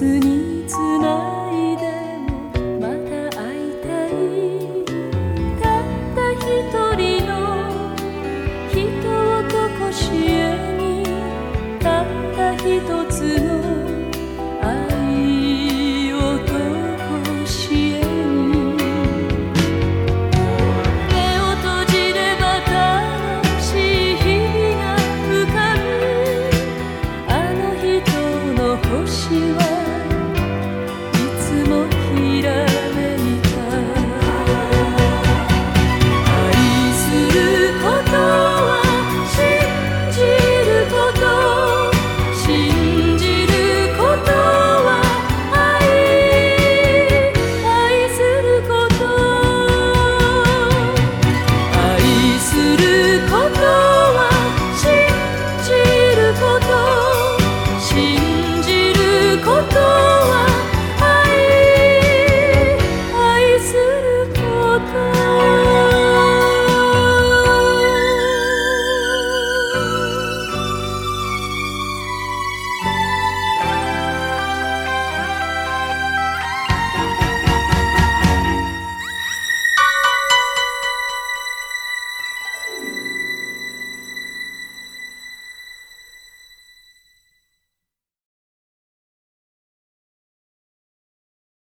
に